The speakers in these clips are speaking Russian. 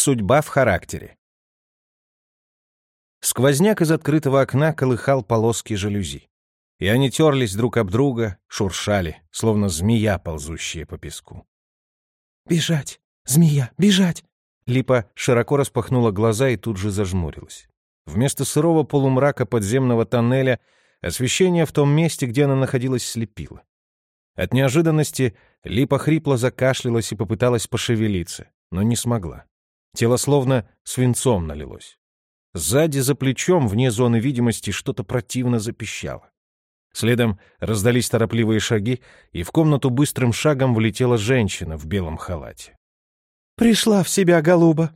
Судьба в характере. Сквозняк из открытого окна колыхал полоски жалюзи. И они терлись друг об друга, шуршали, словно змея, ползущая по песку. «Бежать! Змея! Бежать!» Липа широко распахнула глаза и тут же зажмурилась. Вместо сырого полумрака подземного тоннеля освещение в том месте, где она находилась, слепило. От неожиданности Липа хрипло закашлялась и попыталась пошевелиться, но не смогла. Тело словно свинцом налилось. Сзади, за плечом, вне зоны видимости, что-то противно запищало. Следом раздались торопливые шаги, и в комнату быстрым шагом влетела женщина в белом халате. «Пришла в себя, голуба!»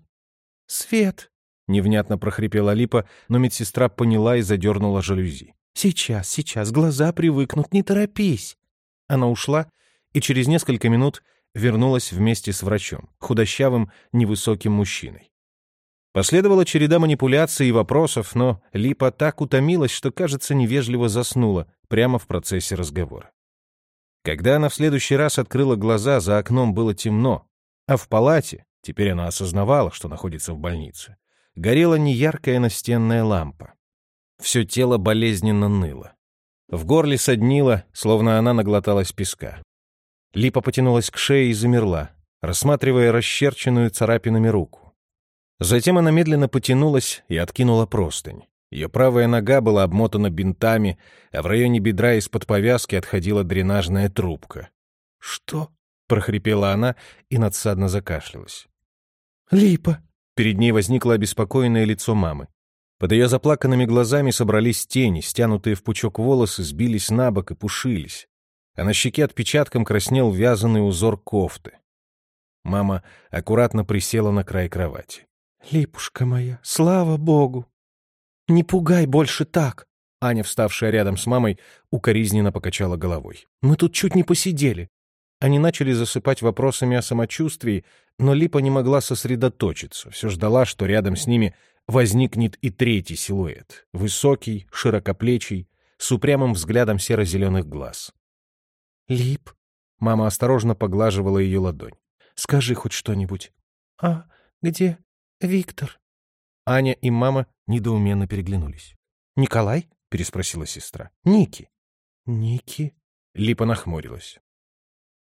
«Свет!» — невнятно прохрипела Липа, но медсестра поняла и задернула жалюзи. «Сейчас, сейчас, глаза привыкнут, не торопись!» Она ушла и через несколько минут вернулась вместе с врачом, худощавым, невысоким мужчиной. Последовала череда манипуляций и вопросов, но Липа так утомилась, что, кажется, невежливо заснула прямо в процессе разговора. Когда она в следующий раз открыла глаза, за окном было темно, а в палате, теперь она осознавала, что находится в больнице, горела неяркая настенная лампа. Все тело болезненно ныло. В горле соднило, словно она наглоталась песка. Липа потянулась к шее и замерла, рассматривая расчерченную царапинами руку. Затем она медленно потянулась и откинула простынь. Ее правая нога была обмотана бинтами, а в районе бедра из-под повязки отходила дренажная трубка. «Что?» — прохрипела она и надсадно закашлялась. «Липа!» Перед ней возникло обеспокоенное лицо мамы. Под ее заплаканными глазами собрались тени, стянутые в пучок волосы, сбились на бок и пушились а на щеке отпечатком краснел вязаный узор кофты. Мама аккуратно присела на край кровати. «Липушка моя, слава богу! Не пугай больше так!» Аня, вставшая рядом с мамой, укоризненно покачала головой. «Мы тут чуть не посидели». Они начали засыпать вопросами о самочувствии, но Липа не могла сосредоточиться, все ждала, что рядом с ними возникнет и третий силуэт, высокий, широкоплечий, с упрямым взглядом серо-зеленых глаз. Лип. Мама осторожно поглаживала ее ладонь. Скажи хоть что-нибудь. А где Виктор? Аня и мама недоуменно переглянулись. Николай? переспросила сестра. Ники. Ники? Липа нахмурилась.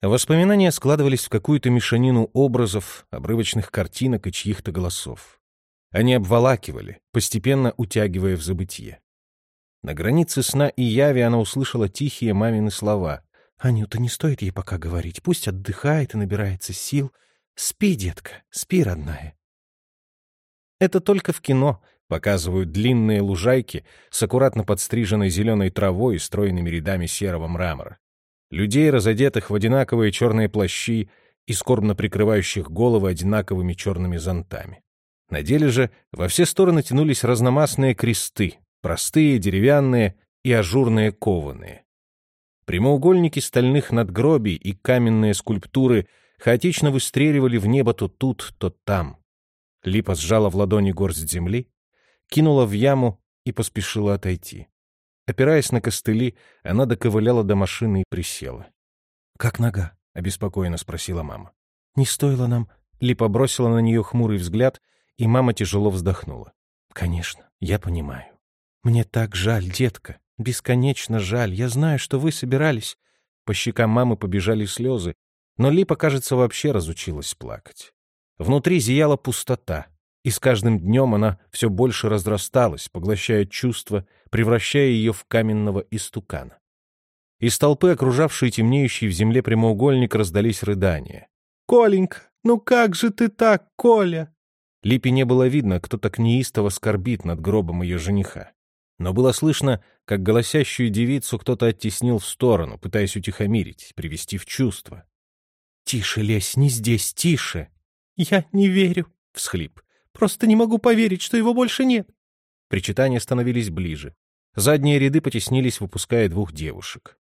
Воспоминания складывались в какую-то мешанину образов, обрывочных картинок и чьих-то голосов. Они обволакивали, постепенно утягивая в забытье. На границе сна и яви она услышала тихие мамины слова. Анюта, не стоит ей пока говорить. Пусть отдыхает и набирается сил. Спи, детка, спи, родная. Это только в кино показывают длинные лужайки с аккуратно подстриженной зеленой травой и стройными рядами серого мрамора. Людей, разодетых в одинаковые черные плащи и скорбно прикрывающих головы одинаковыми черными зонтами. На деле же во все стороны тянулись разномастные кресты, простые, деревянные и ажурные кованые. Прямоугольники стальных надгробий и каменные скульптуры хаотично выстреливали в небо то тут, то там. Липа сжала в ладони горсть земли, кинула в яму и поспешила отойти. Опираясь на костыли, она доковыляла до машины и присела. «Как нога?» — обеспокоенно спросила мама. «Не стоило нам...» Липа бросила на нее хмурый взгляд, и мама тяжело вздохнула. «Конечно, я понимаю. Мне так жаль, детка. Бесконечно жаль. Я знаю, что вы собирались. По щекам мамы побежали слезы, но Липа, кажется, вообще разучилась плакать. Внутри зияла пустота, и с каждым днем она все больше разрасталась, поглощая чувства, превращая ее в каменного истукана. Из толпы, окружавшей темнеющий в земле прямоугольник, раздались рыдания. «Коленька, ну как же ты так, Коля?» Липе не было видно, кто так неистово скорбит над гробом ее жениха но было слышно, как голосящую девицу кто-то оттеснил в сторону, пытаясь утихомирить, привести в чувство. «Тише, лезь, не здесь, тише!» «Я не верю!» — всхлип. «Просто не могу поверить, что его больше нет!» Причитания становились ближе. Задние ряды потеснились, выпуская двух девушек.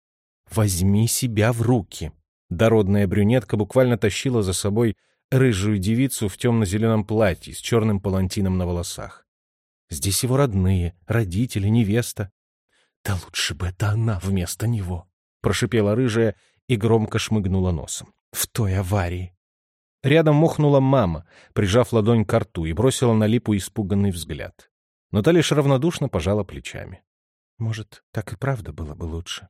«Возьми себя в руки!» Дородная брюнетка буквально тащила за собой рыжую девицу в темно-зеленом платье с черным палантином на волосах. Здесь его родные, родители, невеста. Да лучше бы это она вместо него, — прошипела рыжая и громко шмыгнула носом. В той аварии. Рядом мохнула мама, прижав ладонь к рту, и бросила на Липу испуганный взгляд. Та лишь равнодушно пожала плечами. Может, так и правда было бы лучше.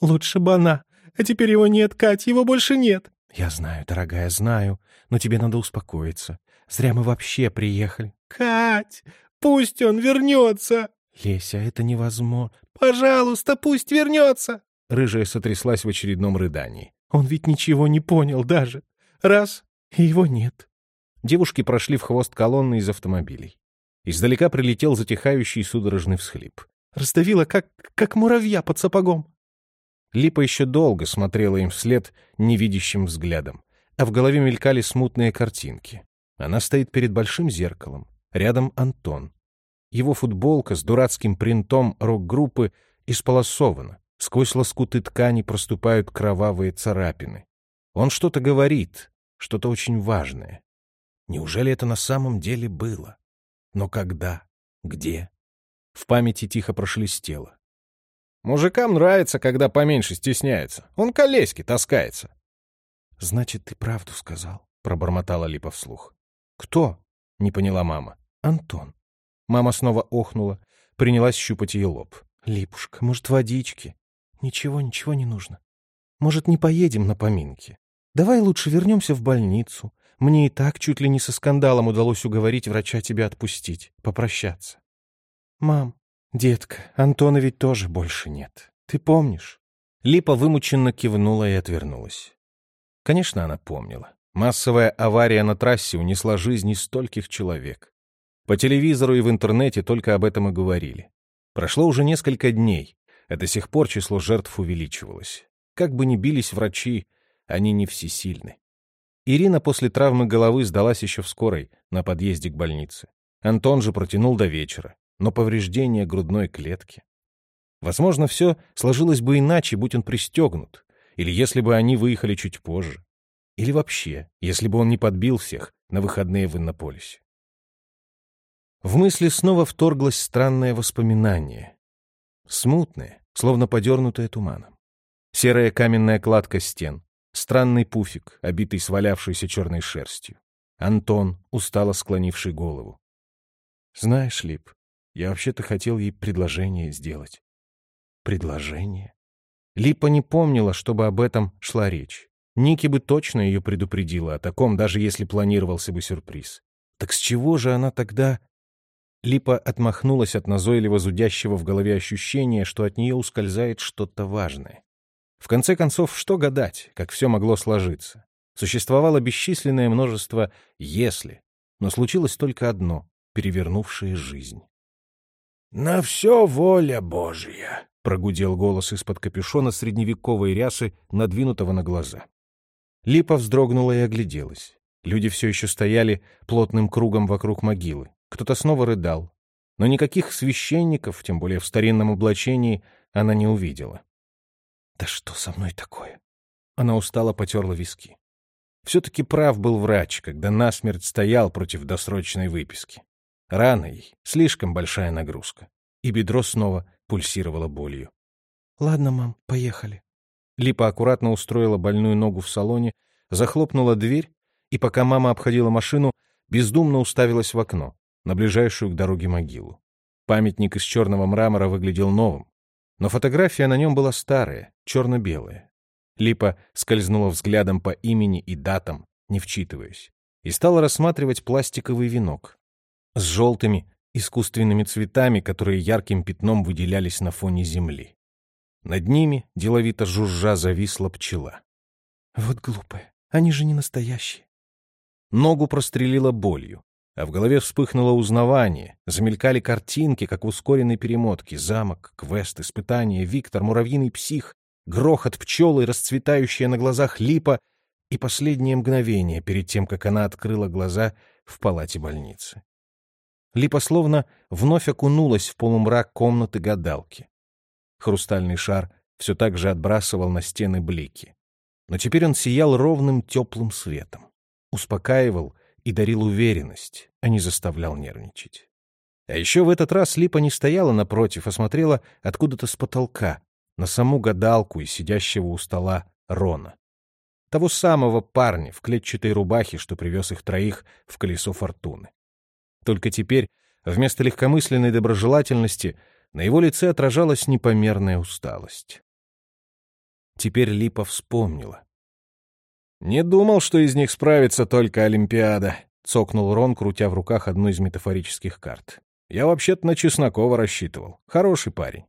Лучше бы она. А теперь его нет, Кать, его больше нет. Я знаю, дорогая, знаю. Но тебе надо успокоиться. Зря мы вообще приехали. Кать, пусть он вернется. Леся, это невозможно. Пожалуйста, пусть вернется. Рыжая сотряслась в очередном рыдании. Он ведь ничего не понял даже. Раз, и его нет. Девушки прошли в хвост колонны из автомобилей. Издалека прилетел затихающий судорожный всхлип. Раздавила, как, как муравья под сапогом. Липа еще долго смотрела им вслед невидящим взглядом, а в голове мелькали смутные картинки. Она стоит перед большим зеркалом. Рядом Антон. Его футболка с дурацким принтом рок-группы исполосована. Сквозь лоскуты ткани проступают кровавые царапины. Он что-то говорит, что-то очень важное. Неужели это на самом деле было? Но когда? Где? В памяти тихо прошелестело. Мужикам нравится, когда поменьше стесняются. Он колески таскается. — Значит, ты правду сказал, — пробормотала Липа вслух. — Кто? — не поняла мама. — Антон. Мама снова охнула, принялась щупать ее лоб. — Липушка, может, водички? — Ничего, ничего не нужно. Может, не поедем на поминки? Давай лучше вернемся в больницу. Мне и так чуть ли не со скандалом удалось уговорить врача тебя отпустить, попрощаться. — Мам, детка, Антона ведь тоже больше нет. Ты помнишь? Липа вымученно кивнула и отвернулась. Конечно, она помнила. Массовая авария на трассе унесла жизни стольких человек. По телевизору и в интернете только об этом и говорили. Прошло уже несколько дней, а до сих пор число жертв увеличивалось. Как бы ни бились врачи, они не всесильны. Ирина после травмы головы сдалась еще в скорой, на подъезде к больнице. Антон же протянул до вечера, но повреждение грудной клетки. Возможно, все сложилось бы иначе, будь он пристегнут, или если бы они выехали чуть позже, или вообще, если бы он не подбил всех на выходные в Иннополисе. В мысли снова вторглось странное воспоминание. Смутное, словно подернутое туманом. Серая каменная кладка стен, странный пуфик, обитый свалявшейся черной шерстью. Антон, устало склонивший голову. «Знаешь, Лип, я вообще-то хотел ей предложение сделать». «Предложение?» Липа не помнила, чтобы об этом шла речь. Ники бы точно ее предупредила о таком, даже если планировался бы сюрприз. Так с чего же она тогда Липа отмахнулась от назойливо зудящего в голове ощущения, что от нее ускользает что-то важное. В конце концов, что гадать, как все могло сложиться? Существовало бесчисленное множество «если», но случилось только одно, перевернувшее жизнь. «На все воля Божья!» — прогудел голос из-под капюшона средневековой рясы, надвинутого на глаза. Липа вздрогнула и огляделась. Люди все еще стояли плотным кругом вокруг могилы. Кто-то снова рыдал. Но никаких священников, тем более в старинном облачении, она не увидела. «Да что со мной такое?» Она устало потерла виски. Все-таки прав был врач, когда насмерть стоял против досрочной выписки. Рано ей, слишком большая нагрузка. И бедро снова пульсировало болью. «Ладно, мам, поехали». Липа аккуратно устроила больную ногу в салоне, захлопнула дверь, и пока мама обходила машину, бездумно уставилась в окно на ближайшую к дороге могилу. Памятник из черного мрамора выглядел новым, но фотография на нем была старая, черно-белая. Липа скользнула взглядом по имени и датам, не вчитываясь, и стала рассматривать пластиковый венок с желтыми искусственными цветами, которые ярким пятном выделялись на фоне земли. Над ними, деловито жужжа, зависла пчела. «Вот глупая, они же не настоящие». Ногу прострелила болью а в голове вспыхнуло узнавание, замелькали картинки, как в ускоренной перемотке, замок, квест, испытание, Виктор, муравьиный псих, грохот пчелы, расцветающая на глазах липа и последнее мгновение перед тем, как она открыла глаза в палате больницы. Липа словно вновь окунулась в полумрак комнаты гадалки. Хрустальный шар все так же отбрасывал на стены блики. Но теперь он сиял ровным теплым светом. Успокаивал и дарил уверенность, а не заставлял нервничать. А еще в этот раз Липа не стояла напротив, а смотрела откуда-то с потолка на саму гадалку и сидящего у стола Рона. Того самого парня в клетчатой рубахе, что привез их троих в колесо фортуны. Только теперь, вместо легкомысленной доброжелательности, на его лице отражалась непомерная усталость. Теперь Липа вспомнила. «Не думал, что из них справится только Олимпиада», — цокнул Рон, крутя в руках одну из метафорических карт. «Я вообще-то на Чеснокова рассчитывал. Хороший парень».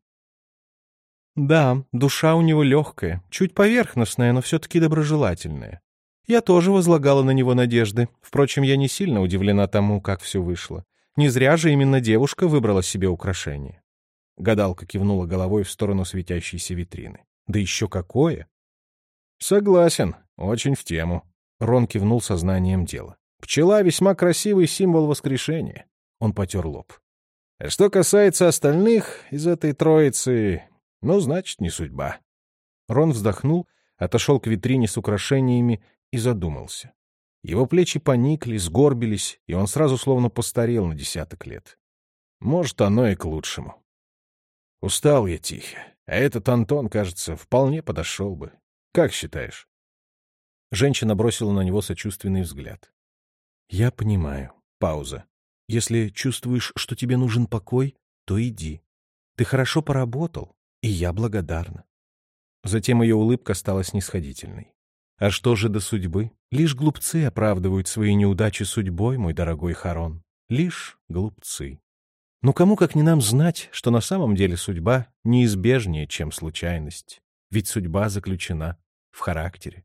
Да, душа у него легкая, чуть поверхностная, но все-таки доброжелательная. Я тоже возлагала на него надежды. Впрочем, я не сильно удивлена тому, как все вышло. Не зря же именно девушка выбрала себе украшение. Гадалка кивнула головой в сторону светящейся витрины. Да еще какое! Согласен, очень в тему. Рон кивнул сознанием дела. Пчела — весьма красивый символ воскрешения. Он потер лоб. Что касается остальных из этой троицы, ну, значит, не судьба. Рон вздохнул, отошел к витрине с украшениями и задумался. Его плечи поникли, сгорбились, и он сразу словно постарел на десяток лет. Может, оно и к лучшему. Устал я тихо, а этот Антон, кажется, вполне подошел бы. Как считаешь? Женщина бросила на него сочувственный взгляд. «Я понимаю. Пауза. Если чувствуешь, что тебе нужен покой, то иди. Ты хорошо поработал, и я благодарна. Затем ее улыбка стала снисходительной. А что же до судьбы? Лишь глупцы оправдывают свои неудачи судьбой, мой дорогой Харон. Лишь глупцы. Но кому как не нам знать, что на самом деле судьба неизбежнее, чем случайность. Ведь судьба заключена в характере.